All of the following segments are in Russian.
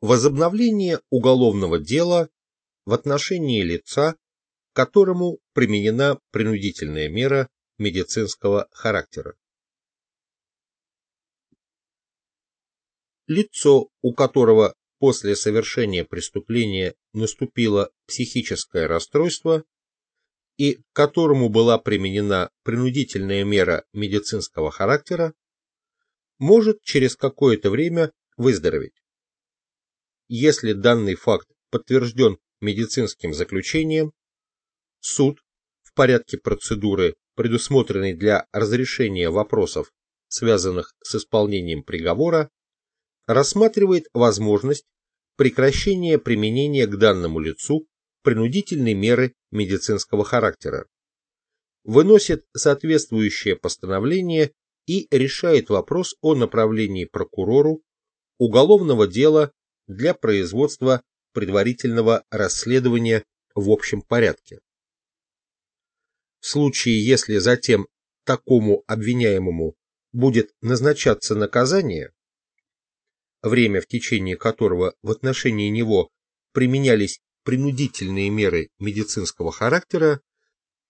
Возобновление уголовного дела в отношении лица, которому применена принудительная мера медицинского характера. Лицо, у которого после совершения преступления наступило психическое расстройство и которому была применена принудительная мера медицинского характера, может через какое-то время выздороветь. Если данный факт подтвержден медицинским заключением, суд в порядке процедуры, предусмотренной для разрешения вопросов, связанных с исполнением приговора, рассматривает возможность прекращения применения к данному лицу принудительной меры медицинского характера, выносит соответствующее постановление и решает вопрос о направлении прокурору уголовного дела для производства предварительного расследования в общем порядке. В случае, если затем такому обвиняемому будет назначаться наказание, время в течение которого в отношении него применялись принудительные меры медицинского характера,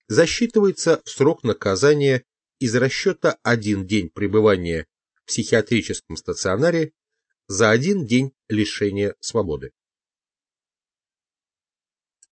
засчитывается в срок наказания из расчета один день пребывания в психиатрическом стационаре за один день лишения свободы.